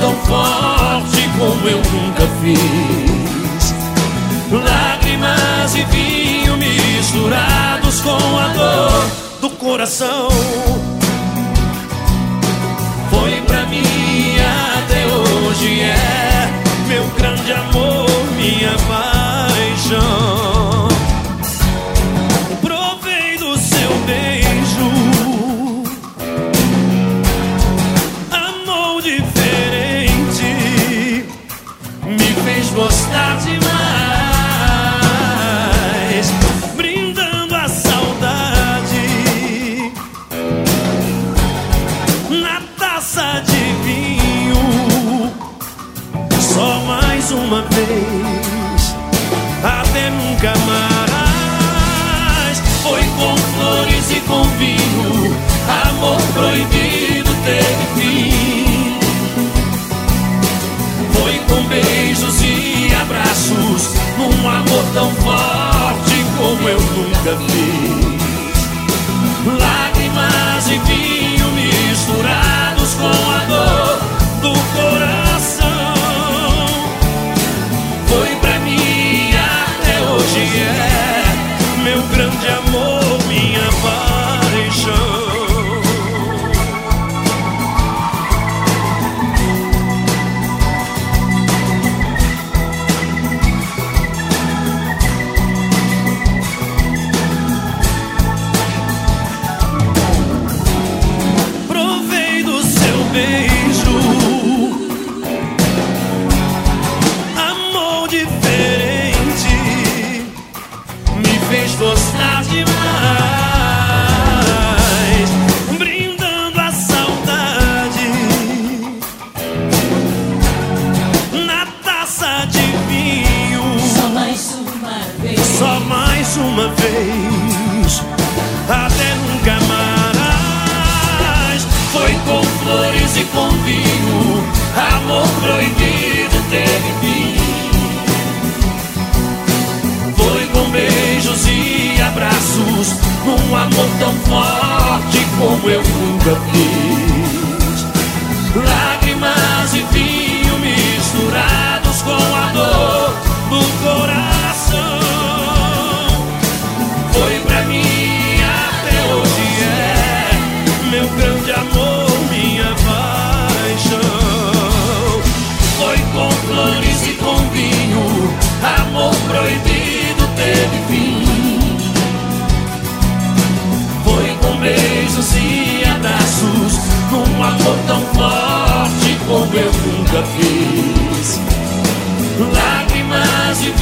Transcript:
tão forte como eu nunca fiz. Lágrimas e vinho misturados com a dor do coração. Foi pra mim até hoje é meu grande amor, minha paixão. Taça de vinho. Só mais uma vez, até nunca mais. Foi com flores e com vinho, amor proibido teve fim. Foi com beijos e abraços, num amor tão forte como eu nunca fiz. Beijo, amor diferente, me fez gostar demais, brindando a saudade na taça de vinho. Só mais uma vez. Só mais uma vez, até nunca flores e com vinho, amor proibido teve fim. Foi com beijos e abraços, num amor tão forte como eu nunca fiz. amor tão forte como eu nunca fiz. Lágrimas de